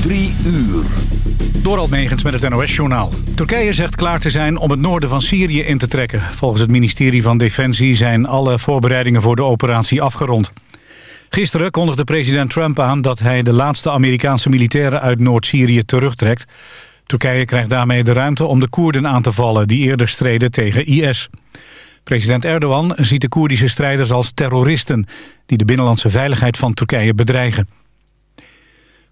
Drie uur. Door Almegens met het NOS-journaal. Turkije zegt klaar te zijn om het noorden van Syrië in te trekken. Volgens het ministerie van Defensie zijn alle voorbereidingen voor de operatie afgerond. Gisteren kondigde president Trump aan dat hij de laatste Amerikaanse militairen uit Noord-Syrië terugtrekt. Turkije krijgt daarmee de ruimte om de Koerden aan te vallen die eerder streden tegen IS. President Erdogan ziet de Koerdische strijders als terroristen... die de binnenlandse veiligheid van Turkije bedreigen.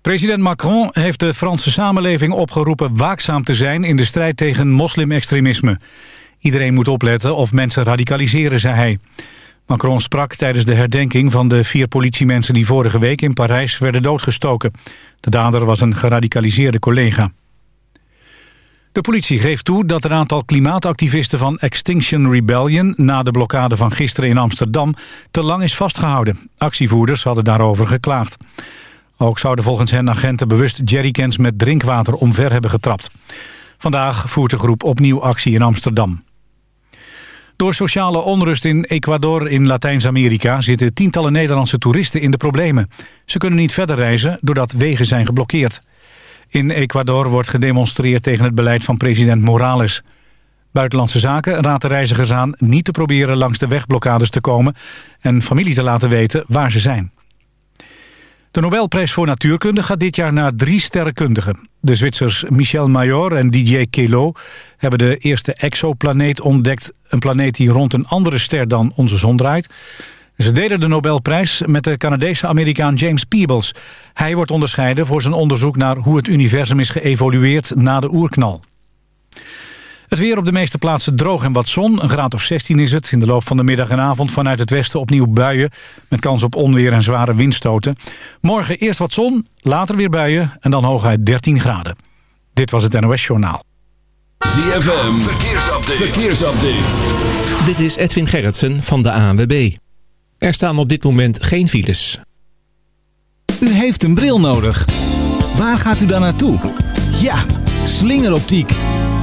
President Macron heeft de Franse samenleving opgeroepen waakzaam te zijn in de strijd tegen moslimextremisme. Iedereen moet opletten of mensen radicaliseren, zei hij. Macron sprak tijdens de herdenking van de vier politiemensen die vorige week in Parijs werden doodgestoken. De dader was een geradicaliseerde collega. De politie geeft toe dat een aantal klimaatactivisten van Extinction Rebellion... na de blokkade van gisteren in Amsterdam te lang is vastgehouden. Actievoerders hadden daarover geklaagd. Ook zouden volgens hen agenten bewust jerrycans met drinkwater omver hebben getrapt. Vandaag voert de groep opnieuw actie in Amsterdam. Door sociale onrust in Ecuador in Latijns-Amerika... zitten tientallen Nederlandse toeristen in de problemen. Ze kunnen niet verder reizen doordat wegen zijn geblokkeerd. In Ecuador wordt gedemonstreerd tegen het beleid van president Morales. Buitenlandse Zaken raadt de reizigers aan niet te proberen langs de wegblokkades te komen... en familie te laten weten waar ze zijn. De Nobelprijs voor Natuurkunde gaat dit jaar naar drie sterrenkundigen. De Zwitsers Michel Mayor en Didier Queloz hebben de eerste exoplaneet ontdekt. Een planeet die rond een andere ster dan onze zon draait. Ze delen de Nobelprijs met de Canadese Amerikaan James Peebles. Hij wordt onderscheiden voor zijn onderzoek naar hoe het universum is geëvolueerd na de oerknal. Het weer op de meeste plaatsen droog en wat zon. Een graad of 16 is het. In de loop van de middag en avond vanuit het westen opnieuw buien... met kans op onweer en zware windstoten. Morgen eerst wat zon, later weer buien en dan hooguit 13 graden. Dit was het NOS Journaal. ZFM, verkeersupdate. verkeersupdate. Dit is Edwin Gerritsen van de ANWB. Er staan op dit moment geen files. U heeft een bril nodig. Waar gaat u dan naartoe? Ja, slingeroptiek.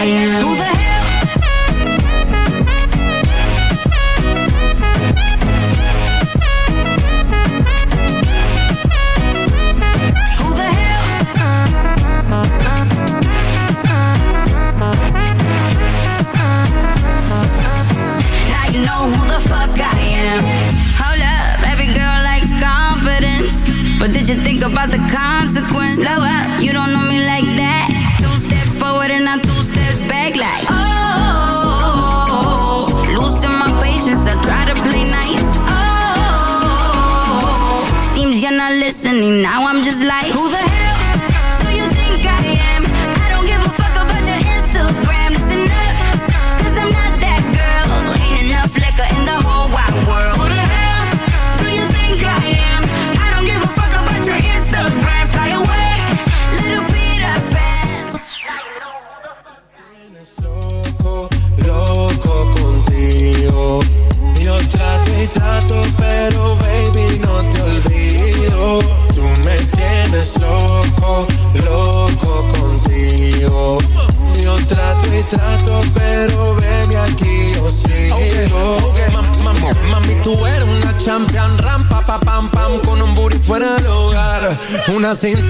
I am. dancing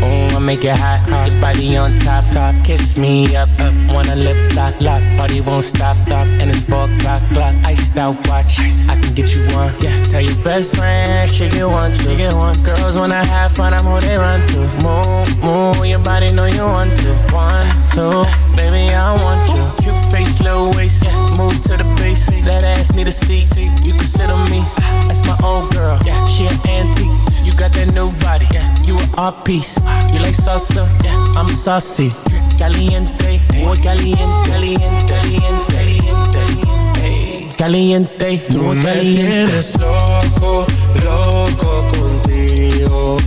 Oh, I make it hot, hot. Your body on top, top. Kiss me up, up. Wanna lip lock, lock. Party won't stop, stop. And it's four o'clock, clock. Iced out watch. Ice. I can get you one. Yeah, tell your best friend she get one, she get one. Girls when I have fun, I'm who they run to. Move, move. Your body know you want to. One, two, baby, I want you. you face, low waist, move to the base. That ass need a seat, you can sit on me. That's my old girl, she an antique. You got that new body, you an art piece. You like salsa, I'm saucy. Caliente, muy caliente, caliente, caliente, caliente, Tú me caliente. tienes loco, loco contigo.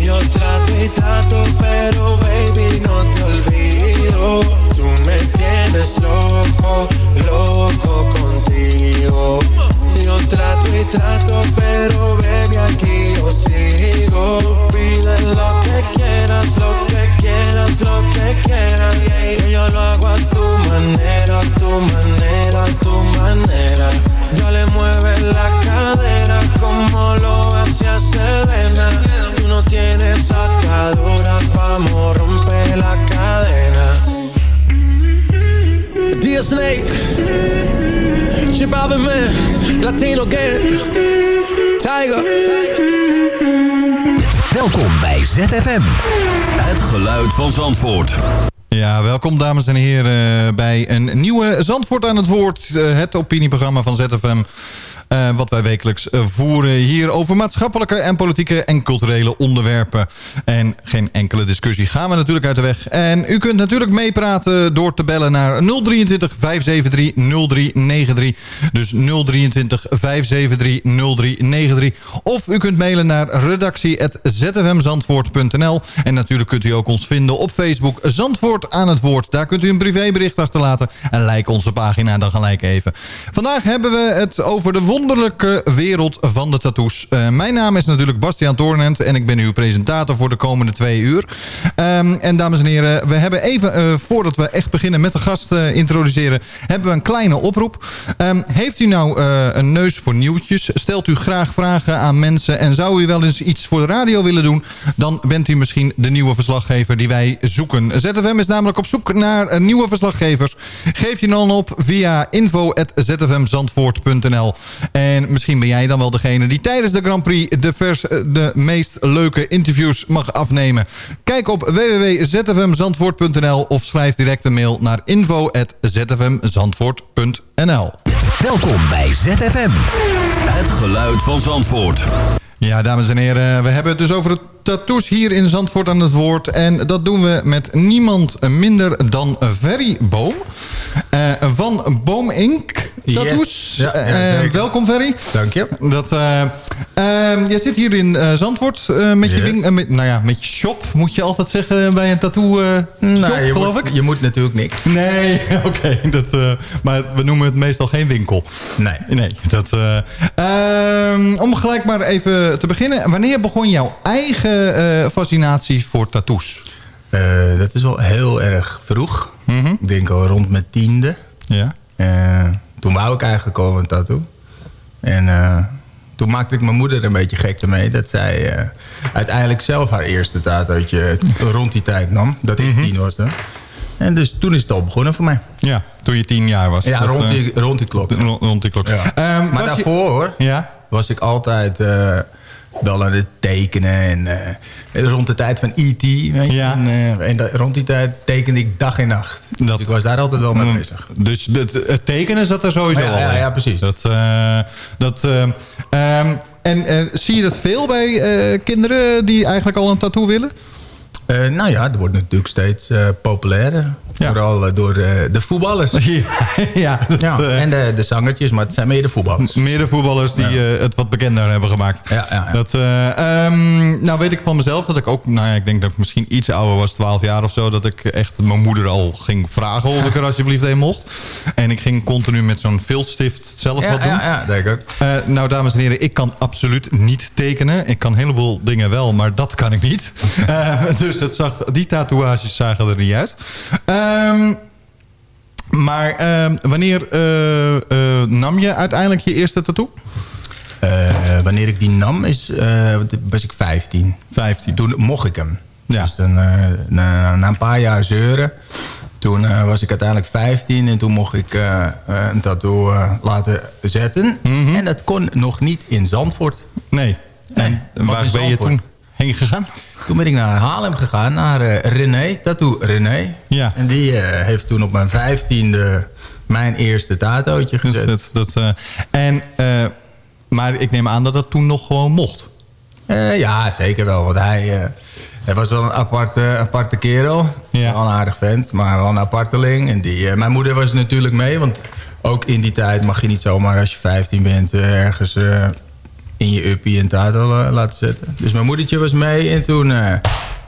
Yo trato y trato, pero baby no te olvido. Me tienes loco, loco contigo. Yo trato y trato, pero baby aquí yo sigo. Pide lo que quieras, lo que quieras, lo que quieras. Que yo lo hago a tu manera, a tu manera, a tu manera. Yo le mueve la cadera como lo hacía Selena. Tú no tienes ataduras, vamos, rompe la cadena. Dear Snake, Chip Man, Latino Gang, Tiger. Welkom bij ZFM. Het geluid van Zandvoort. Ja, welkom dames en heren bij een nieuwe Zandvoort aan het woord. eh, Het opinieprogramma van ZFM. Eh, wat wij wekelijks eh, voeren hier over maatschappelijke en politieke en culturele onderwerpen. En geen enkele discussie gaan we natuurlijk uit de weg. En u kunt natuurlijk meepraten door te bellen naar 023 573 0393. Dus 023 573 0393. Of u kunt mailen naar redactie.zfmzandvoort.nl. En natuurlijk kunt u ook ons vinden op Facebook Zandvoort aan het woord. Daar kunt u een privébericht achterlaten en like onze pagina dan gelijk even. Vandaag hebben we het over de wonderlijke wereld van de tattoos. Eh, mijn naam is natuurlijk Bastiaan Toornent en ik ben uw presentator voor de komende twee uur. Ehm, en dames en heren, we hebben even, eh, voordat we echt beginnen met de gast eh, introduceren, hebben we een kleine oproep. Ehm, heeft u nou een neus voor nieuwtjes? Stelt u graag vragen aan mensen en zou u wel eens iets voor de radio willen doen? Dan bent u misschien de nieuwe verslaggever die wij zoeken. ZFM is namelijk op zoek naar nieuwe verslaggevers. Geef je dan op via info.zfmzandvoort.nl En misschien ben jij dan wel degene die tijdens de Grand Prix de, vers, eh, de meest leuke interviews mag afnemen. Kijk op www.zfmzandvoort.nl of schrijf direct een mail naar info.zfmzandvoort.nl Welkom bij ZFM. Het geluid van Zandvoort. Ja, dames en heren, we hebben het dus over de tattoos hier in Zandvoort aan het woord. En dat doen we met niemand minder dan Ferry Boom. eh, van Boom Inc. Tattoos. Yes. Ja, ja, Eh, welkom Ferry. Dank je. Dat, eh, ehm, jij zit hier in eh, Zandvoort met, je wing, met, nou ja, met je shop, moet je altijd zeggen bij een tattoo shop, Nou, geloof moet, ik? Je moet natuurlijk niks. Nee, oké. dat, maar we noemen het meestal geen winkel. Nee. Nee, dat... eh, ehm, om gelijk maar even te beginnen. Wanneer begon jouw eigen fascinatie voor tattoos? Dat is wel heel erg vroeg. Mhm. Ik denk al rond mijn tiende. Ja. Toen wou ik eigenlijk al een tattoo. En eh, toen maakte ik mijn moeder een beetje gek ermee. Dat zij eh, uiteindelijk zelf haar eerste tatootje rond die tijd nam. Dat ik tien was. Hè. En dus toen is het al begonnen voor mij. Ja, toen je tien jaar was. Ja, Dat, rond eh, die, rond die klok. rond, die klok. Ja. Ehm, maar je- daarvoor hoor, Ja? was ik altijd eh, wel aan het tekenen. En eh, rond de tijd van E.T. weet je. Ja. En, eh, en rond die tijd tekende ik dag en nacht. Dat- Dus ik was daar altijd wel mee bezig. Dus het, het tekenen zat er sowieso Ja, al ja, ja, precies. Dat, eh, dat, eh, ehm, en zie je dat veel bij kinderen die eigenlijk al een tattoo willen? Nou ja, het wordt natuurlijk steeds populairder. Vooral eh, door eh, de voetballers. ja, ja, dat, Ja, eh, en de, de zangertjes, maar het zijn meer de voetballers. Meer de voetballers die het wat bekender hebben gemaakt. Ja. Dat, eh, ehm, nou weet ik van mezelf dat ik ook... Nou ja, ik denk dat ik misschien iets ouder was, 12 jaar of zo... dat ik echt mijn moeder al ging vragen of ik er alsjeblieft een mocht. En ik ging continu met zo'n viltstift zelf wat doen. ja, ja, denk ik. Eh, nou, dames en heren, ik kan absoluut niet tekenen. Ik kan een heleboel dingen wel, maar dat kan ik niet. Dus het zag, die tatoeages zagen er niet uit. Ehm, maar ehm, wanneer eh, eh, nam je uiteindelijk je eerste tattoo? Eh, wanneer ik die nam, is, was ik 15. 15. Toen mocht ik hem. Ja. Dus dan, na, na een paar jaar zeuren... Toen was ik uiteindelijk 15 en toen mocht ik een tattoo laten zetten. Mhm. En dat kon nog niet in Zandvoort. Nee. Nee, En waar ben je toen heen gegaan? Toen ben ik naar Haarlem gegaan, naar eh, René, Tattoo René. Ja. En die eh, heeft toen op mijn 15e mijn eerste tatootje gezet. Dat, dat, eh, en, maar ik neem aan dat dat toen nog gewoon mocht. Ja, zeker wel. Want hij, hij was wel een aparte, aparte kerel. Wel een aardig vent, maar wel een aparteling. En die, mijn moeder was natuurlijk mee, want ook in die tijd mag je niet zomaar als je 15 bent ergens in je uppie een tato eh, laten zetten. Dus mijn moedertje was mee en toen eh,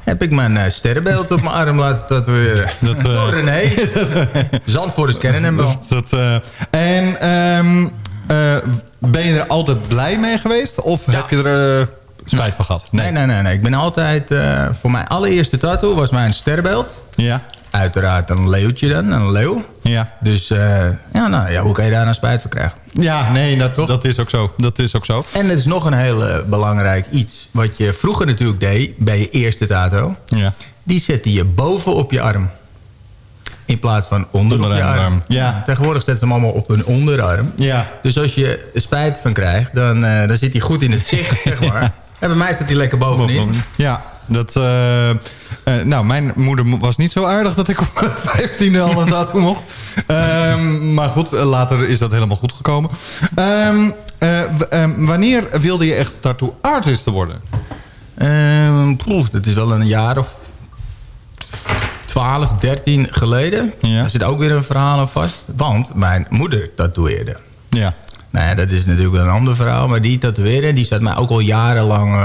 heb ik mijn eh, sterrenbeeld op mijn arm laten tatoeëren. Dat, eh, Door René. Zandvoorters kennen hem wel. Dat, en ehm, eh, ben je er altijd blij mee geweest? Of heb je er spijt van gehad? Nee, nee, nee. nee. Ik ben altijd... voor mijn allereerste tattoo was mijn sterrenbeeld. Ja. Uiteraard een leeuwtje dan, een leeuw. Ja. Dus eh, ja, nou, ja, hoe kan je daar nou spijt van krijgen? Ja, nee, dat, dat is ook zo. Dat is ook zo. En er is nog een heel eh, belangrijk iets. Wat je vroeger natuurlijk deed bij je eerste tato. Ja. Die zette je boven op je arm. In plaats van onder, op je arm. ja. Tegenwoordig zetten ze hem allemaal op hun onderarm. Ja. Dus als je spijt van krijgt, dan, eh, dan zit hij goed in het zicht, zeg maar. En bij mij staat hij lekker bovenin. Ja, dat... eh, nou, mijn moeder mo- was niet zo aardig dat ik op mijn 15e al een tattoo mocht. Ehm, maar goed, eh, later is dat helemaal goed gekomen. Ehm, eh, ehm, wanneer wilde je echt tattoo artist worden? Poeh, dat is wel een jaar of 12, 13 geleden. Daar zit ook weer een verhaal aan vast. Want mijn moeder tatoeëerde. Ja. Nou ja, dat is natuurlijk een ander verhaal. Maar die tatoeëerde, die zat mij ook al jarenlang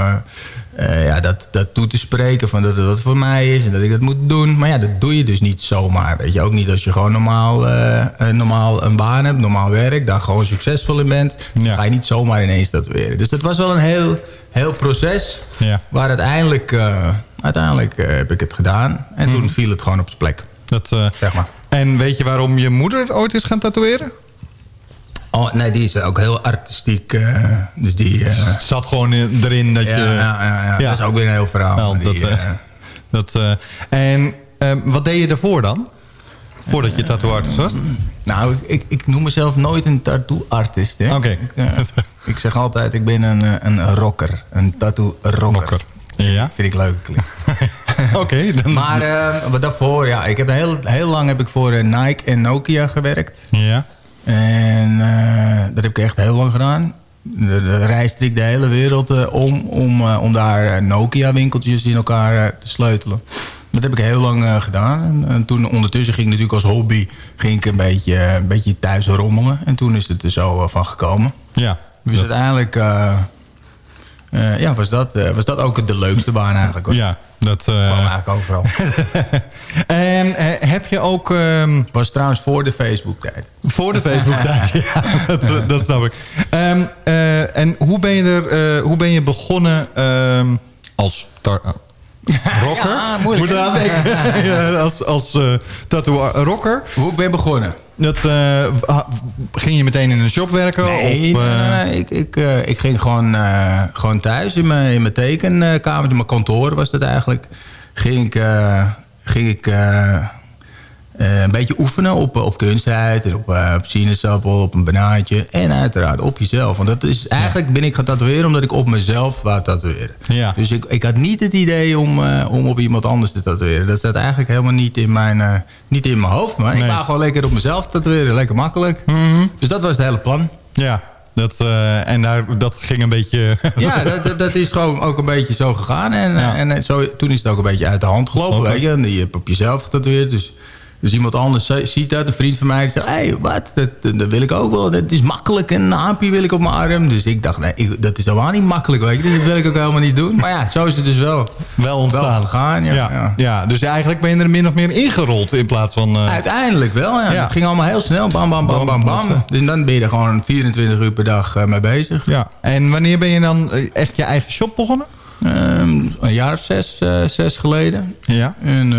eh, ja, dat, dat toe te spreken. Van dat het wat voor mij is en dat ik dat moet doen. Maar ja, dat doe je dus niet zomaar. Weet je, ook niet als je gewoon normaal, eh, een, normaal een baan hebt, normaal werk. Daar gewoon succesvol in bent. Ga je niet zomaar ineens tatoeëren. Dus dat was wel een heel, heel proces. Ja. Waar uiteindelijk, eh, uiteindelijk heb ik het gedaan. En toen viel het gewoon op zijn plek. Dat, Zeg maar. En weet je waarom je moeder ooit is gaan tatoeëren? Oh, nee, die is ook heel artistiek. eh, dus die... eh, Het zat gewoon in- erin dat ja, je... ja, ja, ja. dat is ook weer een heel verhaal. Maar dat, eh, eh, dat, eh, en wat deed je daarvoor dan? Voordat je tattoo artist was? Nou, ik, ik, ik noem mezelf nooit een tattoo-artist. Oké. Ik, eh, ik zeg altijd, ik ben een, eh, een rocker. Een tattoo-rocker. Ja. Vind ik leuk. Oké. dan- Maar eh, wat daarvoor, ja, ik heb heel, heel lang heb ik voor eh, Nike en Nokia gewerkt. Ja. En eh, dat heb ik echt heel lang gedaan. De, de reis ik de hele wereld eh, om, om, eh, om daar Nokia-winkeltjes in elkaar te sleutelen. Dat heb ik heel lang gedaan. En, en toen ondertussen ging ik natuurlijk als hobby ging ik een, beetje, een beetje thuis rommelen. En toen is het er zo van gekomen. Ja. Dus uiteindelijk eh, ja, was, dat, eh, was dat ook de leukste baan eigenlijk. Hoor. Ja, dat... eh, Kwam eigenlijk overal. en eh, heb je ook... ehm, was trouwens voor de Facebook-tijd. Voor de Facebook-tijd, ja. Dat, dat snap ik. Eh, en hoe ben je, er, eh, hoe ben je begonnen ehm, als... rocker? Ja, moeilijk, Moet hè? denken. Ja, als als eh, tattoo-rocker. Hoe ben je begonnen? Dat, eh, ging je meteen in een shop werken? Nee, of, eh. Ik, ik, eh, ik ging gewoon, gewoon thuis in mijn, in mijn tekenkamer, in mijn kantoor was dat eigenlijk. Ging ik, ging ik eh, eh, een beetje oefenen op, op kunstheid en op, eh, op sinaasappel, op een banaantje. En uiteraard op jezelf. Want dat is, eigenlijk ben ik gaan tatoeëren omdat ik op mezelf wou tatoeëren. Ja. Dus ik, ik had niet het idee om, eh, om op iemand anders te tatoeëren. Dat zat eigenlijk helemaal niet in mijn, eh, niet in mijn hoofd. Maar ik wou gewoon lekker op mezelf tatoeëren. Lekker makkelijk. Dus dat was het hele plan. Ja, dat, eh, en daar, dat ging een beetje... Ja, dat, dat, is gewoon ook een beetje zo gegaan. En, en eh, zo, toen is het ook een beetje uit de hand gelopen. Weet je? En je hebt op jezelf getatoeëerd. Dus, dus iemand anders zi- ziet dat. Een vriend van mij die zegt... Hé, hey, wat? Dat, dat wil ik ook wel. Dat is makkelijk. Een naampje wil ik op mijn arm. Dus ik dacht, nee, ik- dat is helemaal niet makkelijk. Weet je? Dus dat wil ik ook helemaal niet doen. Maar ja, zo is het dus wel. Wel ontstaan. Wel gegaan, ja. ja, ja. ja. dus eigenlijk ben je er min of meer ingerold in plaats van... eh, Uiteindelijk wel, ja. Ja. Het ging allemaal heel snel. Bam, bam, bam, bam, bam. Dus dan ben je er gewoon 24 uur per dag eh, mee bezig. ja. En wanneer ben je dan eh, echt je eigen shop begonnen? Ehm, een jaar of zes, zes geleden. Ja. En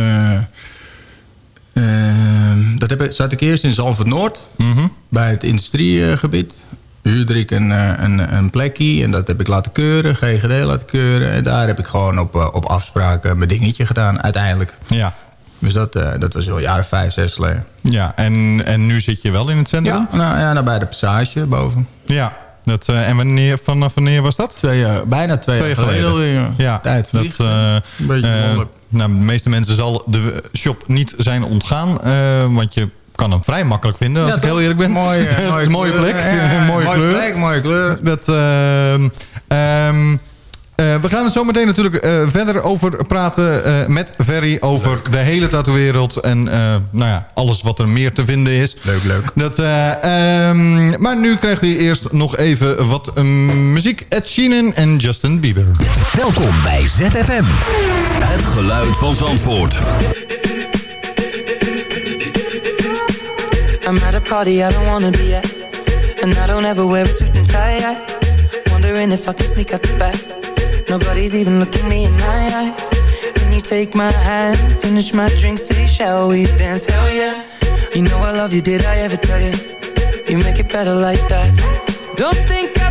dat heb, ik- zat ik eerst in Zalvoort Noord, Mhm. bij het industriegebied. Huurde ik een, eh, een, een plekje en dat heb ik laten keuren, GGD laten keuren. En daar heb ik gewoon op, eh, op afspraken mijn dingetje gedaan, uiteindelijk. Ja. Dus dat, eh, dat was al jaren vijf, zes geleden. Ja, en, en nu zit je wel in het centrum? Ja, nou, ja nou, bij de passage boven. Ja. Dat, en wanneer, vanaf wanneer was dat? Twee jaar, bijna twee, jaar geleden alweer. Ja, Tijd dat, Een beetje eh, wonder. Nou, de meeste mensen zal de shop niet zijn ontgaan. eh, want je kan hem vrij makkelijk vinden, als Ja, ik heel eerlijk ben. Mooie, is mooie mooie plek. Mooie, mooie kleur. plek, mooie kleur. Dat, ehm, Eh, we gaan er zo meteen natuurlijk eh, verder over praten eh, met Ferry over de hele tattoo-wereld en nou ja, alles wat er meer te vinden is. Leuk, leuk. Dat, ehm, maar nu krijgt hij eerst nog even wat muziek. Ed Sheeran en Justin Bieber. Welkom bij ZFM. Het geluid van Zandvoort. I'm at a party I don't wanna be at And I don't ever wear a suit and tie Wondering if I can sneak out the back Nobody's even looking me in my eyes Can you take my hand, finish my drink, say shall we dance? Hell yeah You know I love you, did I ever tell you? You make it better like that Don't think I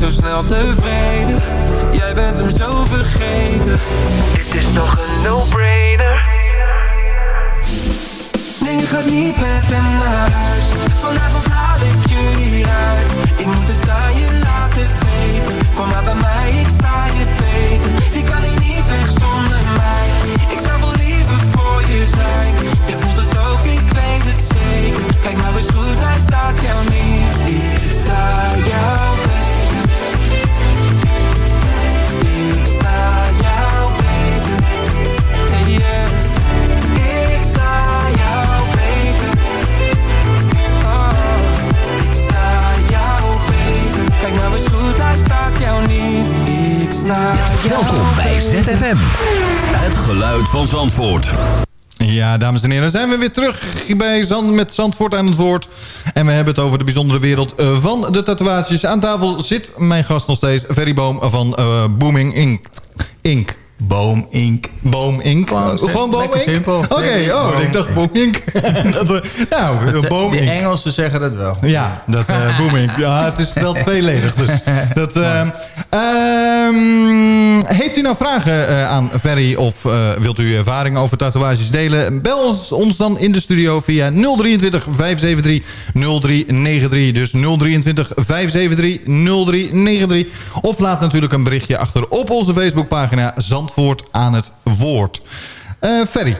zo snel tevreden, jij bent hem zo vergeten. Dit is toch een no-brainer? Nee, je gaat niet met hem naar huis. Vanavond Welkom bij ZFM. Het geluid van Zandvoort. Ja, dames en heren, zijn we weer terug bij Zand met Zandvoort aan het woord. En we hebben het over de bijzondere wereld eh, van de tatoeages. Aan tafel zit mijn gast nog steeds, Ferry Boom van eh, Booming Ink. Ink. Boom Ink. Boom Ink. Gewoon, Gewoon Boom Ink? simpel. Oké, oh, Boom ik dacht Boom Ink. dat, we- nou, Boom De Ink. Engelsen zeggen dat wel. Ja, dat uh, booming. Ja, het is wel tweeledig. Dus dat, ehm, heeft u nou vragen eh, aan Ferry of eh, wilt u ervaringen over tatoeages delen? Bel ons, ons dan in de studio via 023 573 0393. Dus 023 573 0393. Of laat natuurlijk een berichtje achter op onze Facebookpagina Zandvoort aan het woord. Eh, Ferry,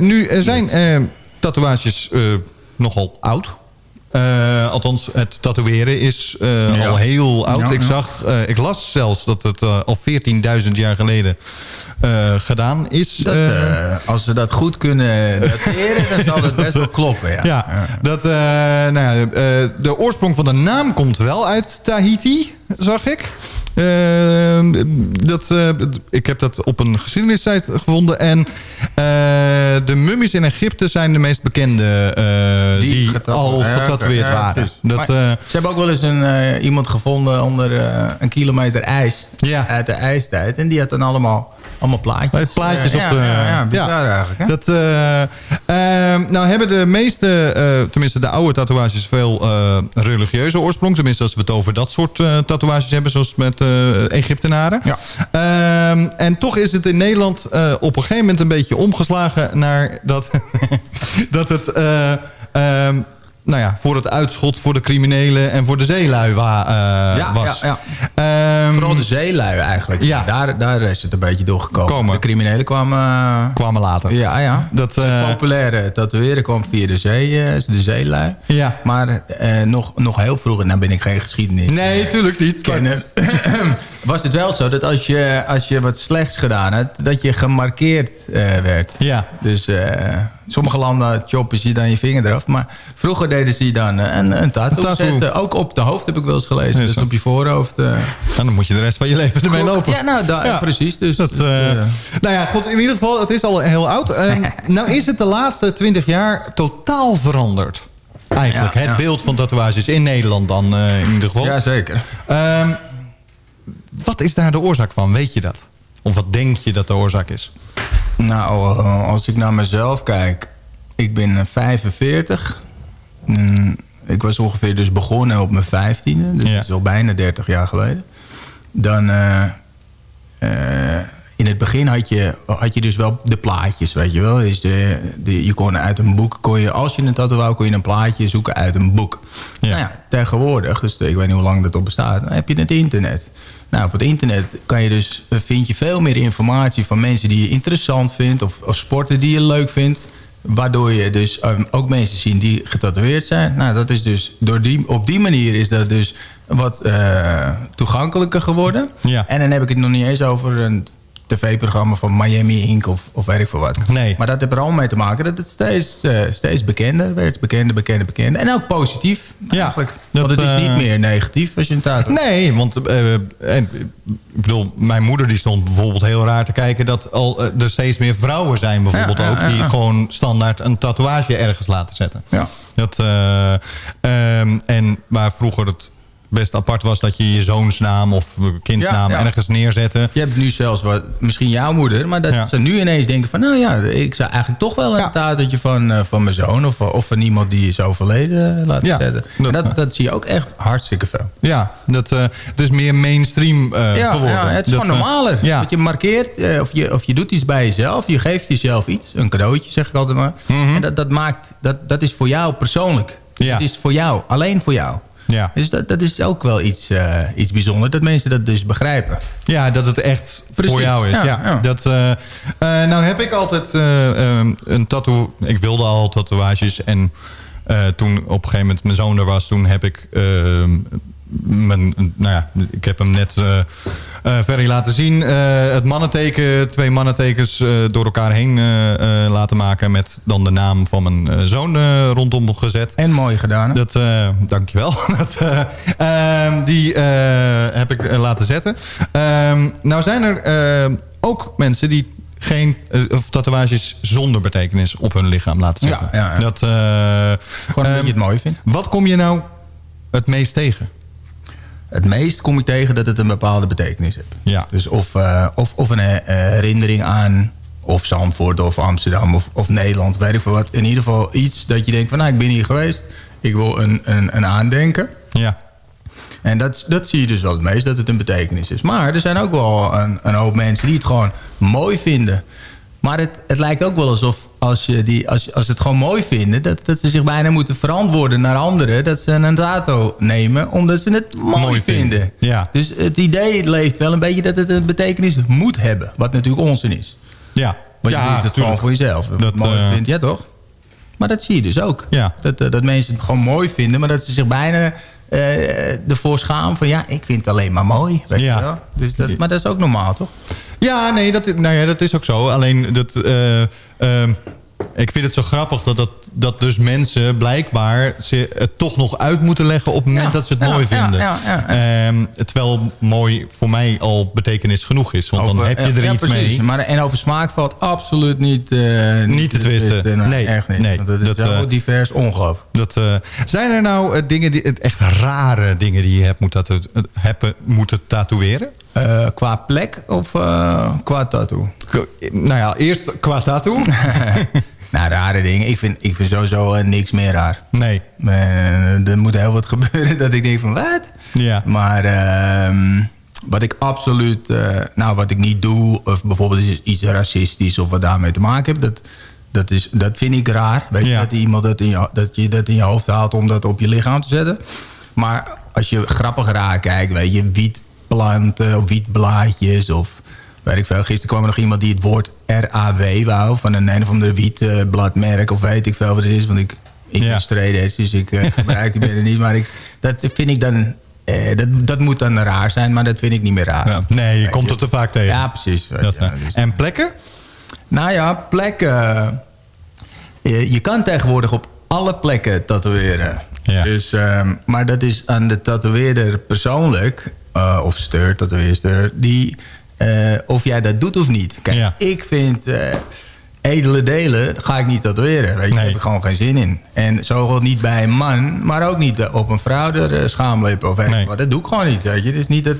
nu zijn tatoeages nogal oud. Eh, althans, het tatoeëren is eh, Ja. al heel oud. Ja, ik zag, eh, ik las zelfs dat het al 14.000 jaar geleden gedaan is. Dat, als we dat goed kunnen dateren, dan zal het best wel kloppen. Ja. Ja, Dat, nou ja, de oorsprong van de naam komt wel uit Tahiti, zag ik. Eh, dat, eh, ik heb dat op een geschiedenissite gevonden. En eh, de mummies in Egypte zijn de meest bekende eh, die, getatoe- al Ja, getatoeëerd Ja, waren. Dat, Maar ze hebben ook wel eens een, iemand gevonden onder een kilometer ijs uit de ijstijd. En die had dan allemaal, allemaal plaatjes. plaatjes Eh, op de... Ja, ja, bizar eigenlijk. Hè? Dat, eh, ehm, nou hebben de meeste, eh, tenminste de oude tatoeages... veel eh, religieuze oorsprong. Tenminste als we het over dat soort eh, tatoeages hebben... zoals met eh, Egyptenaren. Ehm, en toch is het in Nederland eh, op een gegeven moment... een beetje omgeslagen naar dat, dat het... eh, ehm, nou ja, voor het uitschot voor de criminelen en voor de zeelui wa, eh, ja, was. ja, ja. Vooral de zeelui eigenlijk. Ja. Daar, daar is het een beetje doorgekomen. Komen. De criminelen kwamen... kwamen later. Ja, ja. Dat, eh, populaire tatoeëren kwam via de zee, eh, de zeelui. Ja. Maar eh, nog, nog heel vroeger, nou ben ik geen geschiedenis. Nee, tuurlijk niet. Kennen. Was het wel zo dat als je, als je wat slechts gedaan hebt, dat je gemarkeerd eh, werd. Ja. Dus eh, sommige landen choppen ze je dan je vinger eraf. Maar vroeger deden ze je dan eh, een, een tattoo, Een tattoo. zetten. Ook op de hoofd heb ik wel eens gelezen. Dus op je voorhoofd. eh. En dan moet je de rest van je leven ermee lopen. Ja, nou, precies. Dus, Dat, eh, nou ja, goed, in ieder geval, het is al heel oud. Ehm, nou is het de laatste twintig jaar totaal veranderd. Eigenlijk, het beeld van tatoeages in Nederland dan in ieder geval. Jazeker. Ehm, wat is daar de oorzaak van? Weet je dat? Of wat denk je dat de oorzaak is? Nou, eh, als ik naar mezelf kijk. Ik ben eh, 45. Mm, Ik was ongeveer dus begonnen op mijn 15e. Dus dat is al bijna 30 jaar geleden. Dan... eh, eh, in het begin had je, had je dus wel de plaatjes, weet je wel. Dus de, de, je kon uit een boek, kon je, als je een tattoo wou, kon je een plaatje zoeken uit een boek. Nou ja, tegenwoordig, dus ik weet niet hoe lang dat op bestaat, dan heb je het internet. Nou, op het internet kan je dus, eh, vind je veel meer informatie van mensen die je interessant vindt... of, of sporten die je leuk vindt. Waardoor je dus ehm, ook mensen ziet die getatoeëerd zijn. Nou, dat is dus door die, op die manier is dat dus wat eh, toegankelijker geworden. Ja. En dan heb ik het nog niet eens over een tv-programma van Miami Inc. of, of weet ik veel wat. Nee. Maar dat heeft er al mee te maken dat het steeds, eh, steeds bekender werd. Bekender, bekender, bekender. En ook positief eigenlijk. dat, Want het is eh, niet meer negatief als je een hebt. Nee, want eh, en, ik bedoel, mijn moeder die stond bijvoorbeeld heel raar te kijken... dat al, eh, er steeds meer vrouwen zijn bijvoorbeeld Ja, ja, ook... ja, die ja. gewoon standaard een tatoeage ergens laten zetten. Ja. Dat, eh, ehm, en waar vroeger het best apart was... dat je je zoonsnaam of kindsnaam Ja, ja. ergens neerzette. Je hebt nu zelfs wat, misschien jouw moeder, maar dat Ja. ze nu ineens denken van... nou ja, ik zou eigenlijk toch wel een tatootje van, eh, van mijn zoon... Of, of van iemand die is overleden laten Ja, zetten. dat- Dat, dat, zie je ook echt hartstikke veel. Ja, dat, eh, het is meer mainstream eh, geworden. ja, het is Dat, gewoon eh, normaler. Dat je markeert, eh, of, je, of je doet iets bij jezelf. Je geeft jezelf iets, een cadeautje zeg ik altijd maar. En dat, dat, maakt, dat, dat is voor jou persoonlijk. Mhm. Ja. Het is voor jou, alleen voor jou. Ja. Dus dat, dat is ook wel iets, eh, iets bijzonders. Dat mensen dat dus begrijpen. Ja, dat het echt Precies, voor jou is. Ja, ja, ja. Dat, eh, eh, nou heb ik altijd eh, eh, een tattoo... Ik wilde al tatoeages. En toen op een gegeven moment mijn zoon er was... toen heb ik... mijn, nou ja, ik heb hem net Ferry laten zien. Eh, het mannenteken, twee mannentekens door elkaar heen laten maken... met dan de naam van mijn zoon rondom gezet. En mooi gedaan, hè? Dat, dankjewel. dat, eh, ehm, die heb ik laten zetten. Ehm, nou zijn er ook mensen die geen of tatoeages zonder betekenis op hun lichaam laten zetten. Ja, ja, ja. Dat, eh, Gewoon omdat ehm, je het mooi vindt. Wat kom je nou het meest tegen? Het meest kom ik tegen dat het een bepaalde betekenis heeft. Ja. Dus of, eh, of, of een eh, herinnering aan... of Zandvoort of Amsterdam of, of Nederland, weet ik veel wat. In ieder geval iets dat je denkt van... nou, ik ben hier geweest. Ik wil een, een, een aandenken. Ja. En dat, dat zie je dus wel het meest, dat het een betekenis is. Maar er zijn ook wel een, een hoop mensen die het gewoon mooi vinden. Maar het, het lijkt ook wel alsof als, je die, als, als ze het gewoon mooi vinden... Dat, dat ze zich bijna moeten verantwoorden naar anderen... dat ze een dato nemen omdat ze het mooi, Mooi vinden. vinden. Ja. Dus het idee leeft wel een beetje dat het een betekenis moet hebben. Wat natuurlijk onzin is. Ja. Want je doet het gewoon voor jezelf. Dat, mooi eh, vindt, ja toch? Maar dat zie je dus ook. Ja. Dat, eh, dat mensen het gewoon mooi vinden, maar dat ze zich bijna eh, ervoor schamen van... ja, ik vind het alleen maar mooi. Weet Ja. je wel? Dus dat, maar dat is ook normaal, toch? Ja, nee, dat, nou ja, dat is ook zo. Alleen, dat, eh, ehm, ik vind het zo grappig dat, dat, dat dus mensen blijkbaar ze het toch nog uit moeten leggen... op het moment Ja, dat ze het ja, mooi ja, vinden. ja, ja, Ehm, terwijl mooi voor mij al betekenis genoeg is. Want dan heb je er ja, iets precies. mee. Maar, en over smaak valt absoluut niet, eh, Niet te twisten. Nee, Nee, echt niet. nee, Want het is dat, zo eh, divers, ongelooflijk. Dat, eh, zijn er nou dingen die, echt rare dingen die je hebt moeten, tatoe- hebben moeten tatoeëren? Eh, qua plek of eh, qua tattoo? Nou ja, eerst qua tattoo. nou, rare dingen. Ik vind, ik vind sowieso eh, niks meer raar. Nee. Eh, er moet heel wat gebeuren dat ik denk van, wat? Ja. Maar ehm, wat ik absoluut... eh, nou, wat ik niet doe, of bijvoorbeeld is iets racistisch... of wat daarmee te maken heeft, dat, dat, is, dat vind ik raar. Weet je, dat, iemand dat, in je, dat je dat in je hoofd haalt om dat op je lichaam te zetten. Maar als je grappig raar kijkt, weet je... wietplanten of wietblaadjes of... Weet ik veel. Gisteren kwam er nog iemand die het woord RAW wou... van een een of andere wietbladmerk of weet ik veel wat het is. Want ik, ik ben straight edge, dus ik eh, gebruik die binnen niet. Maar ik, dat vind ik dan... eh, dat, dat moet dan raar zijn, maar dat vind ik niet meer raar. Ja, nee, je Weet komt er te vaak tegen. Ja, precies. Dat, je, eh, dus- en plekken? nou ja, plekken. Je, je kan tegenwoordig op alle plekken tatoeëren. Ja. Dus, ehm, maar dat is aan de tatoeëerder persoonlijk, eh, of steur, tatoeëerster, die, eh, of jij dat doet of niet. Kijk, Ja. ik vind eh, edele delen ga ik niet tatoeëren. Weet je, daar heb ik gewoon geen zin in. En zowel niet bij een man, maar ook niet eh, op een vrouw er eh, schaamlippen of Nee. wat. Dat doe ik gewoon niet. Weet je. Het is niet dat,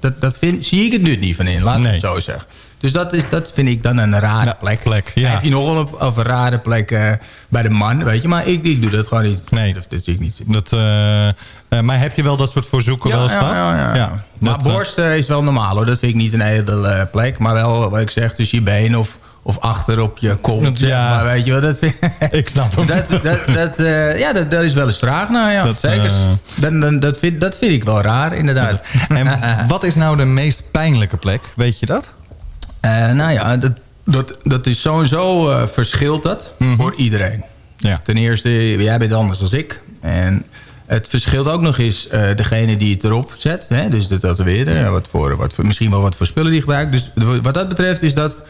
dat, dat vind, zie ik het nut niet van in, laat ik Nee. het zo zeggen. Dus dat, is, dat vind ik dan een rare plek. plek, ja. Heb je nog wel een rare plek eh, bij de man, weet je. Maar ik, ik doe dat gewoon niet. Nee. Dat, dat zie ik niet. Dat, eh, eh, maar heb je wel dat soort verzoeken wel eens ja, gehad? ja, ja, ja. Maar borst is wel normaal hoor. Dat vind ik niet een edele eh, plek. Maar wel, wat ik zeg, tussen je been of, of achter op je kont. zeg Ja. maar weet je wat dat vind Ik snap hem. dat, dat, dat, ja, dat, daar is wel eens vraag naar, ja. Dat, Zeker. Dan, dan, dat, vind, dat vind ik wel raar, inderdaad. En wat is nou de meest pijnlijke plek? Weet je dat? Eh, nou ja, dat, dat, dat is sowieso eh, verschilt dat voor iedereen. Ja. Ten eerste, jij bent anders dan ik. En het verschilt ook nog eens eh, degene die het erop zet. Hè? Dus de tatoeëerder, wat voor, wat voor, misschien wel wat voor spullen die gebruikt. Dus wat dat betreft is dat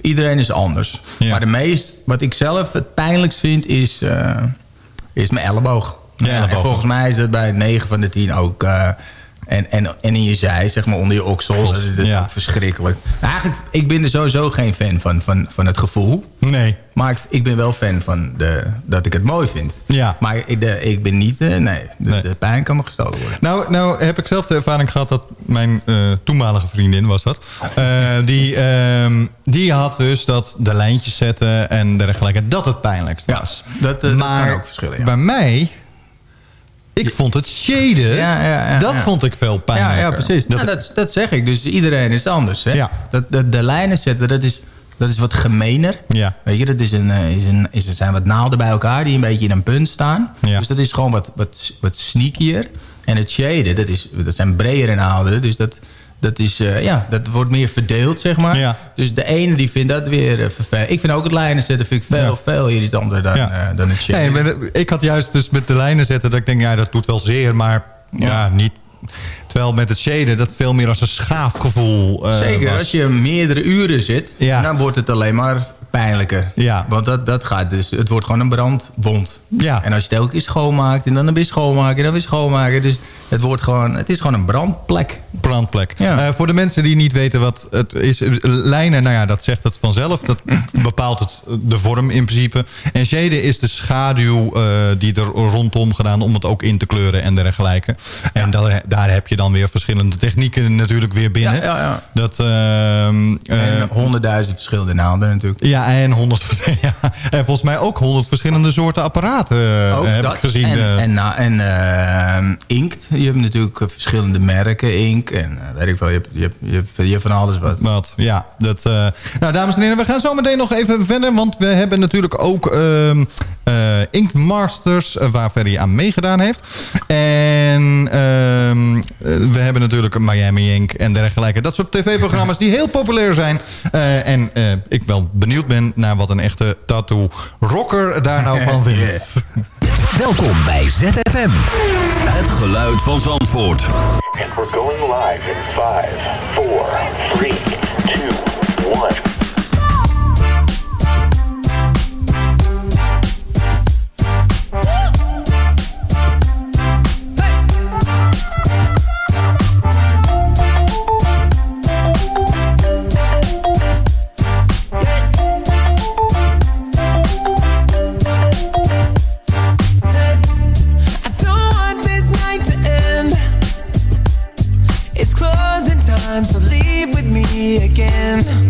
iedereen is anders. Maar de meest, wat ik zelf het pijnlijkst vind, is, is mijn elleboog. Ja, Ja, elleboog. Volgens mij is dat bij 9 van de 10 ook... en, en, en in je zij, zeg maar onder je oksel. Dat is, dat ook verschrikkelijk. Nou, eigenlijk, ik ben er sowieso geen fan van, van, van het gevoel. Nee. Maar ik, ik ben wel fan van de, dat ik het mooi vind. Ja. Maar ik, de, ik ben niet... eh, nee, de, de pijn kan me gestolen worden. Nou, nou heb ik zelf de ervaring gehad dat mijn eh, toenmalige vriendin was dat. eh, die, ehm, die had dus dat de lijntjes zetten en dergelijke, dat het pijnlijkst was. dat, eh, dat maar kan ook verschillen, ja. bij mij, ik vond het shaden, Ja, ja, ja, dat vond ik veel Ja, pijnlijker. ja precies. Dat, dat, dat zeg ik. Dus iedereen is anders. Hè? Dat, dat, de lijnen zetten, dat is, dat is wat gemener. Ja. Weet je, dat is een, eh, is een, is, er zijn wat naalden bij elkaar die een beetje in een punt staan. Dus dat is gewoon wat, wat, wat sneakier. En het shaden, dat, is, dat zijn bredere naalden. Dus dat, dat, is, eh, ja, dat wordt meer verdeeld, zeg maar. Ja. Dus de ene die vindt dat weer eh, vervelend. Ik vind ook het lijnen zetten vind ik veel, veel irritanter dan, eh, dan het shaden. Nee, maar ik had juist dus met de lijnen zetten dat ik denk, ja, dat doet wel zeer, maar ja, niet. Terwijl met het shaden dat veel meer als een schaafgevoel Zeker, was. als je meerdere uren zit, dan wordt het alleen maar pijnlijker. Ja. Want dat, dat gaat dus, het wordt gewoon een brandwond. Ja. En als je het elke keer schoonmaakt en dan weer schoonmaken en dan weer schoonmaken. Dus het, wordt gewoon, het is gewoon een brandplek. brandplek. Eh, voor de mensen die niet weten wat het is, eh, lijnen, nou ja, dat zegt het vanzelf. Dat bepaalt het, de vorm in principe. En shaden is de schaduw eh, die er rondom gedaan om het ook in te kleuren en dergelijke. En daar, daar heb je dan weer verschillende technieken natuurlijk weer binnen. Ja, ja, ja. Dat, ehm, eh, En honderdduizend verschillende naalden natuurlijk. ja, en, 100, ja, en volgens mij ook honderd verschillende soorten apparaten eh, Ook heb dat. ik gezien. En, eh. en, en eh, inkt. Je hebt natuurlijk eh, verschillende merken inkt. En eh, weet ik veel, je hebt, je, hebt, je, hebt, je hebt van alles wat. Wat, ja. Dat, eh, nou, dames en heren, we gaan zo meteen nog even verder. Want we hebben natuurlijk ook ehm eh, Ink Masters, eh, waar Ferry aan meegedaan heeft. En ehm, eh, we hebben natuurlijk Miami Ink en dergelijke. Dat soort tv-programma's die heel populair zijn. Eh, en eh, ik wel benieuwd ben naar wat een echte tattoo-rocker daar nou van vindt. Welkom bij ZFM. Het geluid van Zandvoort. And we're going live in 5, 4, again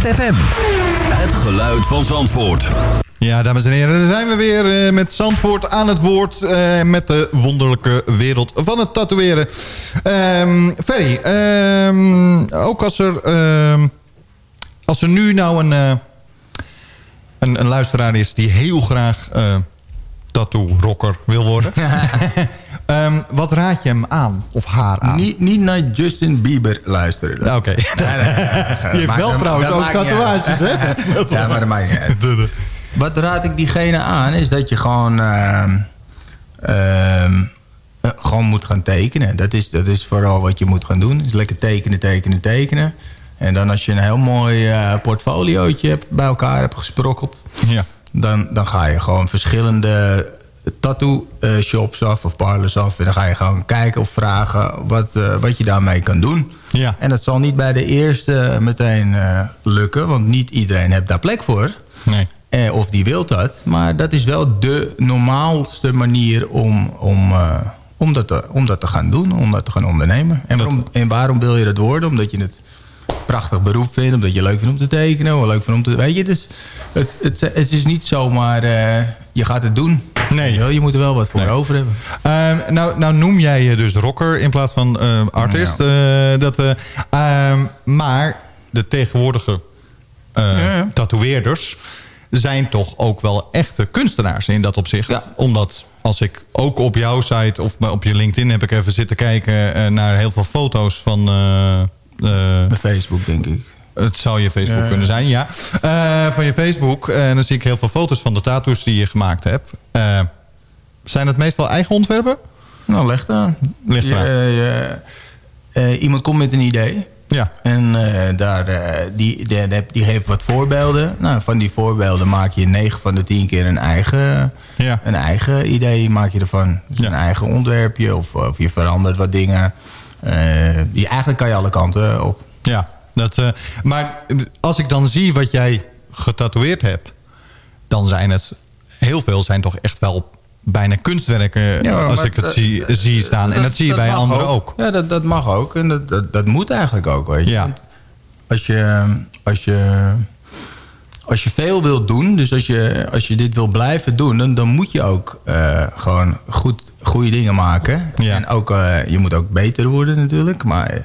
ZFM. Het geluid van Zandvoort. Ja, dames en heren, dan zijn we weer eh, met Zandvoort aan het woord... eh, met de wonderlijke wereld van het tatoeëren. Ehm Ferry, ehm, ook als er, ehm, als er nu nou een, eh, een, een luisteraar is... die heel graag eh tattoo-rocker wil worden... Ehm, wat raad je hem aan of haar aan? Niet, niet naar Justin Bieber luisteren. Oké. Die heeft wel trouwens ook tatoeages, hè? ja, maar dat maakt niet uit. Wat raad ik diegene aan, is dat je gewoon... ehm, ehm, eh, gewoon moet gaan tekenen. Dat is, dat is vooral wat je moet gaan doen. Is lekker tekenen, tekenen, tekenen. En dan als je een heel mooi eh portfoliootje hebt, bij elkaar hebt gesprokkeld... Ja. Dan, dan ga je gewoon verschillende tattoo eh, shops af of parlors af. En dan ga je gewoon kijken of vragen wat, eh, wat je daarmee kan doen. Ja. En dat zal niet bij de eerste meteen eh, lukken. Want niet iedereen heeft daar plek voor. Nee. Eh, of die wil dat. Maar dat is wel de normaalste manier om, om, om, dat, te, om dat te gaan doen. Om dat te gaan ondernemen. En waarom, en waarom wil je dat worden? Omdat je het prachtig beroep vindt. Omdat je leuk vindt om te tekenen. Of leuk vindt om te... Weet je, dus het, het, het is niet zomaar... je gaat het doen. Nee. Je, moet er wel wat voor Nee. over hebben. Ehm, nou, nou noem jij je dus rocker in plaats van ehm, artist. Eh, dat, eh, ehm, maar de tegenwoordige Ja, ja. tatoeëerders zijn toch ook wel echte kunstenaars in dat opzicht. Omdat als ik ook op jouw site of op je LinkedIn heb ik even zitten kijken eh, naar heel veel foto's van... Mijn Facebook, denk ik. Het zou je Facebook Ja, ja. kunnen zijn, ja. Eh, van je Facebook. En dan zie ik heel veel foto's van de tattoos die je gemaakt hebt. Eh, zijn het meestal eigen ontwerpen? Nou, leg aan. Ligt Je, eh, je- eh, iemand komt met een idee. Ja. En eh, daar, eh, die, die, die, heeft wat voorbeelden. Nou, van die voorbeelden maak je 9 van de 10 keer een eigen, Ja. een eigen idee maak je ervan. Dus een eigen ontwerpje of, of je verandert wat dingen. Eh, die, eigenlijk kan je alle kanten op. Ja, dat, eh, maar als ik dan zie wat jij getatoeëerd hebt... dan zijn het... heel veel zijn toch echt wel bijna kunstwerken... Ja, als ik het dat- zie, zie staan. en dat zie je bij anderen ook. Ja, dat, dat mag ook. En dat, dat, moet eigenlijk ook, weet je. Ja. Als je, als je, als je veel wilt doen, dus als je, als je dit wil blijven doen... dan, dan moet je ook eh, gewoon goed, goede dingen maken. En ook, eh, je moet ook beter worden natuurlijk. Maar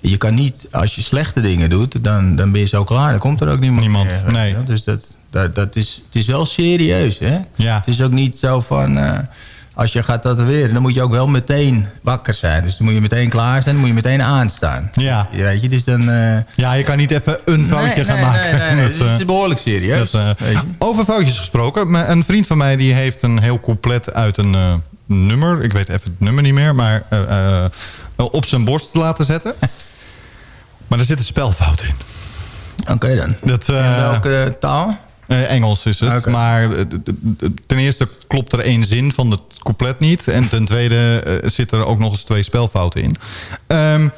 je kan niet, als je slechte dingen doet, dan, dan ben je zo klaar. Dan komt er ook niemand, Niemand, meer, nee. Dus dat, dat, dat is, het is wel serieus, hè? Ja. Het is ook niet zo van... eh, als je gaat tatoeëren, dan moet je ook wel meteen wakker zijn. Dus dan moet je meteen klaar zijn, dan moet je meteen aanstaan. Ja. Je weet je, dus dan... eh, Ja, je kan niet even een foutje nee, gaan nee, maken. Nee, nee, nee. Dat, het is behoorlijk serieus. dat, eh, weet je. over foutjes gesproken. Een vriend van mij die heeft een heel couplet uit een nummer. Ik weet even het nummer niet meer. Maar op zijn borst laten zetten. Maar er zit een spelfout in. Oké dan. Dat, In eh, welke taal? Eh, Engels is het. Maar eh, ten eerste klopt er één zin van het couplet niet. En ten tweede zitten er ook nog eens twee spelfouten in. Ehm,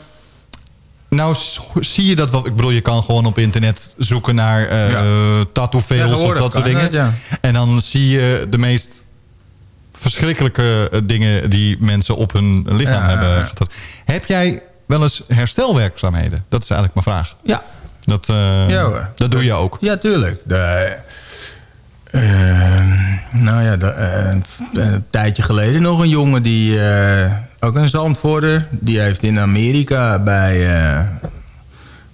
nou zie je dat wel. Ik bedoel, je kan gewoon op internet zoeken naar eh Ja. of dat soort dingen. ja. En dan zie je de meest verschrikkelijke dingen die mensen op hun lichaam hebben. Heb jij wel eens herstelwerkzaamheden? Dat is eigenlijk mijn vraag. Ja. Dat, eh, Ja, hoor. dat doe je ook. Ja, tuurlijk. De, eh, nou ja, de, eh, een tijdje geleden nog een jongen die... ook een zandvoorder. Die heeft in Amerika bij...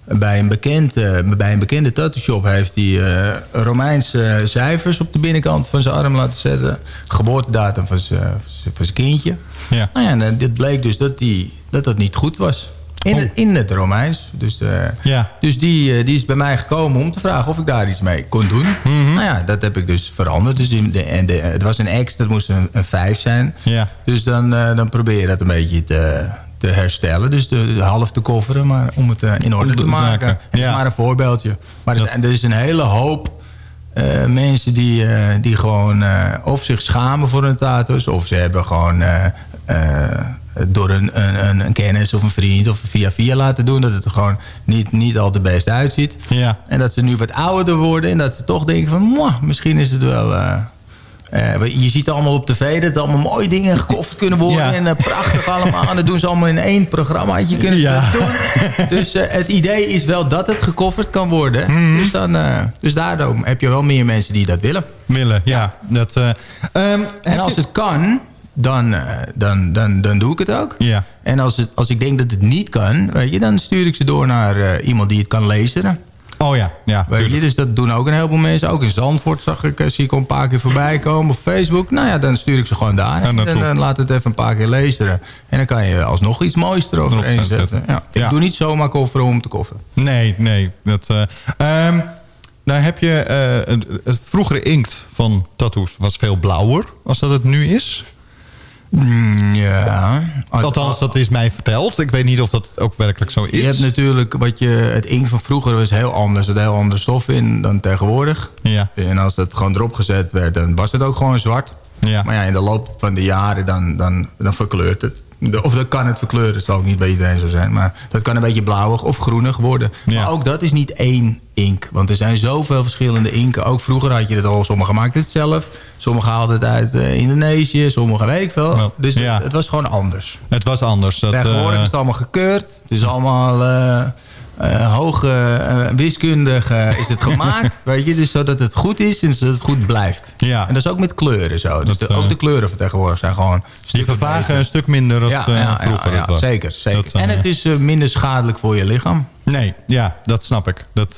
eh, bij een, bekend, eh, bij een bekende tattoo shop heeft hij eh, Romeinse cijfers op de binnenkant van zijn arm laten zetten. Geboortedatum van zijn, van zijn kindje. Ja. Nou ja, en, eh, dit bleek dus dat, die, dat dat niet goed was. In, het, in het Romeins. Dus, eh, Ja. dus die, eh, die is bij mij gekomen om te vragen of ik daar iets mee kon doen. Nou ja, dat heb ik dus veranderd. Dus die- de, en de, het was een X, dat moest een, een 5 zijn. Ja. Dus dan, eh, dan probeer je dat een beetje te, te herstellen. Dus de, de half te kofferen, maar om het eh, in orde te maken. Maar een voorbeeldje. Maar er, zijn, er is een hele hoop eh, mensen die, eh, die gewoon of zich schamen voor hun tattoos... of ze hebben gewoon door een, een, een kennis of een vriend of via via laten doen... dat het er gewoon niet, niet al te best uitziet. Ja. En dat ze nu wat ouder worden en dat ze toch denken van... "Mwah, misschien is het wel... eh, je ziet allemaal op tv dat er allemaal mooie dingen gekofferd kunnen worden. Ja. En eh, prachtig allemaal. En dat doen ze allemaal in één programmaatje. Kunnen ze Ja. dat doen. Dus eh, het idee is wel dat het gekofferd kan worden. Mhm. Dus, dan, dus daardoor heb je wel meer mensen die dat willen. Willen, ja. Dat, eh, ehm, En als het kan, dan, dan, dan, dan doe ik het ook. Ja. En als, het, als ik denk dat het niet kan, weet je, dan stuur ik ze door naar iemand die het kan lezen. Oh ja, ja. Weet je, dus dat doen ook een heleboel mensen. Ook in Zandvoort zag ik, eh, zie ik al een paar keer voorbij komen. Op Facebook. Nou ja, dan stuur ik ze gewoon daar. En dan, dan laat het even een paar keer lezen. En dan kan je alsnog iets moois eroverheen Erop zetten. Ja. Ik Ja. doe niet zomaar kofferen om te kofferen. Nee, nee. Dat, eh, ehm, nou heb je eh, het, het vroegere inkt van tattoos was veel blauwer als dat het nu is. Mm, ja. Althans, dat is mij verteld. Ik weet niet of dat ook werkelijk zo is. Je hebt natuurlijk wat je, het inkt van vroeger was heel anders. Er zat heel andere stof in dan tegenwoordig. Ja. En als het gewoon erop gezet werd, dan was het ook gewoon zwart. Ja. Maar ja, in de loop van de jaren dan, dan, dan verkleurt het. Of dan kan het verkleuren, het zal ook niet bij iedereen zo zijn. Maar dat kan een beetje blauwig of groenig worden. Ja. Maar ook dat is niet één ink. Want er zijn zoveel verschillende inken. Ook vroeger had je het al, sommigen maakten het zelf. Sommigen haalden het uit eh, Indonesië, sommigen weet ik veel. Wel, dus ja. het, het was gewoon anders. Het was anders. Dat, Tegenwoordig eh, is het allemaal gekeurd. Het is allemaal eh, hoge wiskundig is het gemaakt. weet je, dus zodat het goed is en zodat het goed blijft. Ja. En dat is ook met kleuren zo. Dus Dat, de- ook de kleuren van tegenwoordig zijn gewoon... die vervagen beter. een stuk minder dan ja, ja, vroeger ja, ja, zeker. zeker. Dat, en het is minder schadelijk voor je lichaam. Nee, ja, dat snap ik. Dat,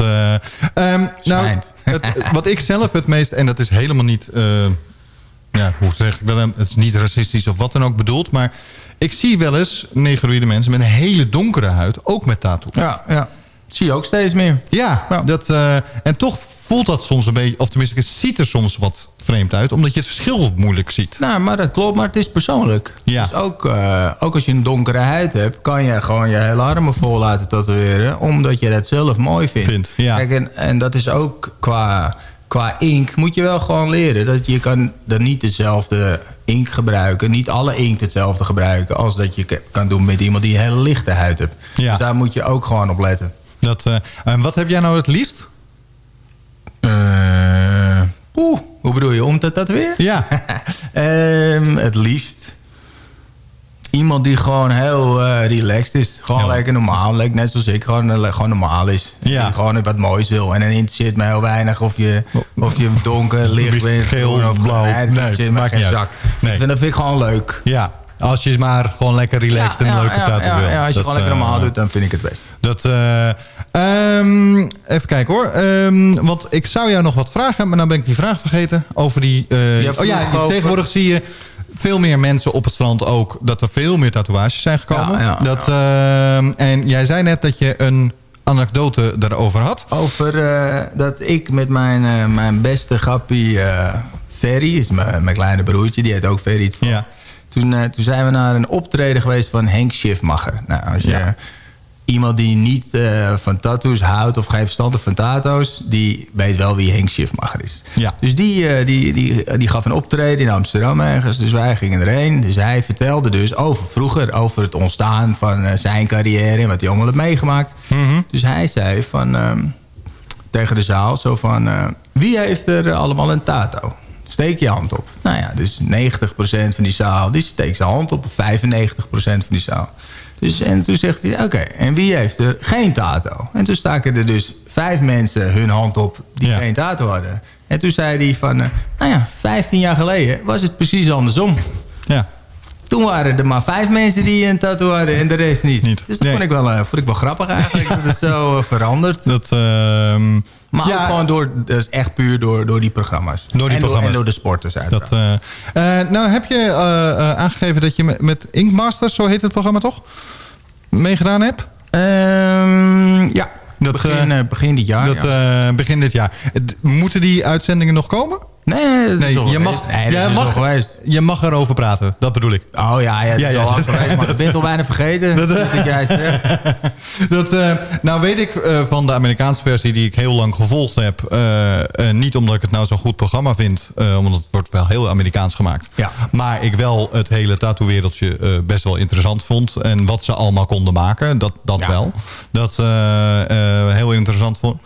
ehm, nou. Het, wat ik zelf het meest... En dat is helemaal niet... eh, ja, hoe zeg ik dat? Het is niet racistisch of wat dan ook bedoeld. Maar ik zie wel eens negroïde mensen met een hele donkere huid. Ook met tattoos. Ja, ja. Zie je ook steeds meer. Ja, Dat, eh, en toch voelt dat soms een beetje... Of tenminste, het ziet er soms wat vreemd uit. Omdat je het verschil moeilijk ziet. Nou, maar dat klopt, maar het is persoonlijk. Ja. Dus ook, eh, ook als je een donkere huid hebt... kan je gewoon je hele armen vol laten tatoeëren... omdat je dat zelf mooi vindt. Vindt, ja. Kijk, en, en dat is ook qua, qua ink... moet je wel gewoon leren. Dat je kan dan niet dezelfde ink gebruiken. Niet alle inkt hetzelfde gebruiken... als dat je kan doen met iemand die een hele lichte huid hebt. Ja. Dus daar moet je ook gewoon op letten. Dat, eh, en wat heb jij nou het liefst? Oeh, hoe bedoel je? Om te tatoeëren? Ja. Ehm, het liefst. Iemand die gewoon heel eh, relaxed is. Gewoon lekker normaal. Lekker, net zoals ik. Gewoon, eh, gewoon normaal is. Ja. Die gewoon wat moois wil. En dan interesseert mij heel weinig of je, of je donker, licht bent. Geel, of blauw. Nee, dat Nee, maakt geen zak. Nee. En dat vind ik gewoon leuk. Ja, als je maar gewoon lekker relaxed en een leuke ja, ja, wil. ja, als je Dat, gewoon lekker normaal doet, dan vind ik het best. Dat, eh, ehm, even kijken hoor. Ehm, want ik zou jou nog wat vragen, maar dan ben ik die vraag vergeten. Over die... eh, Ja, oh ja, tegenwoordig zie je veel meer mensen op het strand ook... dat er veel meer tatoeages zijn gekomen. Ja, ja, dat, ehm, en jij zei net dat je een anekdote daarover had. Over eh, dat ik met mijn, eh, mijn beste grappie Ferry, is mijn mijn kleine broertje, die heet ook Ferry. Toen, toen zijn we naar een optreden geweest van Henk Schiffmacher. Nou, als je. Iemand die niet eh, van tattoos houdt of geen verstand van tato's, die weet wel wie Henk Schiffmacher is. Ja. Dus die, eh, die, die, die gaf een optreden in Amsterdam ergens. Dus wij gingen erheen. Dus hij vertelde dus over vroeger, over het ontstaan van eh, zijn carrière en wat hij allemaal heeft meegemaakt. Mhm. Dus hij zei van, ehm, tegen de zaal zo van... wie heeft er allemaal een tato? Steek je hand op. Nou ja, dus 90% van die zaal die steekt zijn hand op. 95% van die zaal. Dus, en toen zegt hij, oké, en wie heeft er geen tato? En toen staken er dus vijf mensen hun hand op die Ja. geen tato hadden. En toen zei hij van, eh, nou ja, 15 jaar geleden was het precies andersom. Ja. Toen waren er maar vijf mensen die een tattoo hadden en de rest niet. Niet. Dus dat Nee. vond, ik wel, eh, vond ik wel grappig eigenlijk, dat het zo eh, verandert. Dat, ehm, Maar ja, ook gewoon door, is echt puur door, door die programma's. Door die en, programma's. Door, en door de sporters uiteraard. Dat, eh, nou heb je aangegeven dat je met, met Inkmasters, zo heet het programma toch? Meegedaan hebt? Ehm, ja, Dat, begin, begin dit jaar. dat, ja. begin dit jaar. Moeten die uitzendingen nog komen? Nee, nee, dat Nee, je mag, nee, dat al mag, je mag erover praten. Dat bedoel ik. Oh ja, ja, het Ja, is ja. al lang geweest, maar ik ben al bijna vergeten. Dat- dus dat het zegt. Dat, eh, nou weet ik eh, van de Amerikaanse versie die ik heel lang gevolgd heb. eh, niet omdat ik het nou zo'n goed programma vind. omdat het wordt wel heel Amerikaans gemaakt. Ja. Maar ik wel het hele tattoo-wereldje best wel interessant vond. En wat ze allemaal konden maken, dat, dat Ja. wel. Dat heel interessant vond.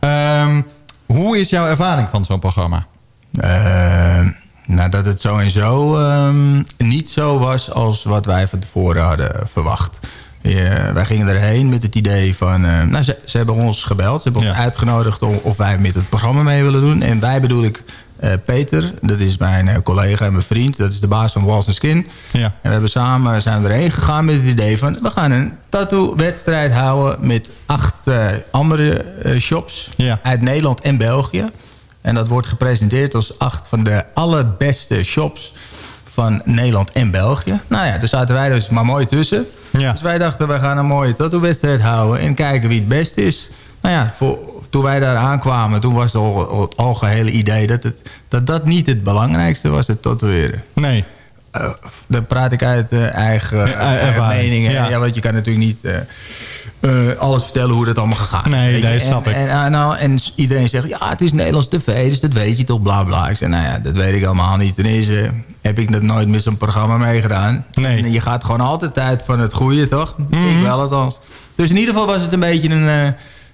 Ehm, hoe is jouw ervaring van zo'n programma? Eh, ja, dat het sowieso um, niet zo was als wat wij van tevoren hadden verwacht. Ja, wij gingen erheen met het idee van... Uh, nou, ze, ze, hebben ons gebeld. Ze hebben ons uitgenodigd om, of wij met het programma mee willen doen. En wij bedoel ik uh, Peter. Dat is mijn uh, collega en mijn vriend. Dat is de baas van Walls Skin. Ja. En we hebben samen zijn we erheen gegaan met het idee van... we gaan een tattoo-wedstrijd houden met acht andere shops... Uit Nederland en België. En dat wordt gepresenteerd als acht van de allerbeste shops van Nederland en België. Nou ja, daar zaten wij dus maar mooi tussen. Ja. Dus wij dachten, we gaan een mooie tattoo-wedstrijd houden... en kijken wie het best is. Nou ja, voor, toen wij daar aankwamen... toen was het al, al, algehele idee dat, het, dat dat niet het belangrijkste was, het tatoeëren. Nee. Uh, dan praat ik uit uh, eigen, ja, eigen meningen. Ja. ja. want je kan natuurlijk niet... Uh, uh, alles vertellen hoe dat allemaal gegaan Nee, is. nee, snap en, ik. En, en, nou, en iedereen zegt, ja, het is Nederlands tv, dus dat weet je toch, bla bla. Ik zeg, nou ja, dat weet ik allemaal niet. Ten eerste heb ik dat nooit met zo'n programma meegedaan. Nee. En je gaat gewoon altijd uit van het goede, toch? Mhm. Mm -hmm. Ik wel althans. Dus in ieder geval was het een beetje een... Uh,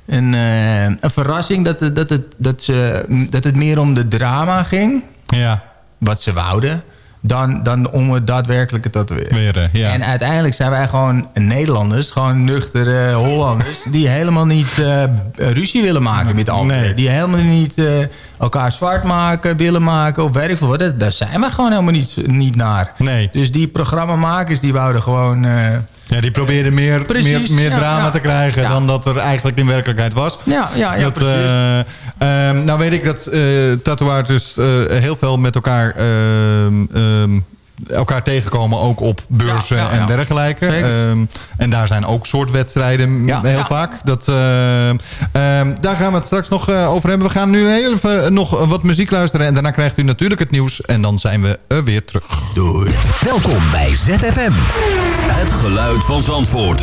een, uh, een verrassing dat, het, dat, het, dat, ze, dat het meer om de drama ging. Ja. Wat ze wouden dan, dan om het daadwerkelijke tatoeëren. Weren, ja. En uiteindelijk zijn wij gewoon Nederlanders, gewoon nuchtere Hollanders... die helemaal niet uh, ruzie willen maken met anderen. Nee. Die helemaal niet uh, elkaar zwart maken, willen maken of ik veel wat. Daar zijn we gewoon helemaal niet, niet naar. Nee. Dus die programmamakers die wouden gewoon... Uh, ja, die probeerden meer, precies, meer, meer ja, drama ja, te krijgen ja. dan dat er eigenlijk in werkelijkheid was. Ja, ja, ja dat, precies. Uh, um, nou weet ik dat uh, tatoeaards uh, heel veel met elkaar, um, elkaar tegenkomen. Ook op beurzen ja, ja, en dergelijke. Um, en daar zijn ook soort wedstrijden heel vaak. Dat, daar gaan we het straks nog over hebben. We gaan nu heel even nog wat muziek luisteren. En daarna krijgt u natuurlijk het nieuws. En dan zijn we er weer terug. Doei. Welkom bij ZFM. Het geluid van Zandvoort.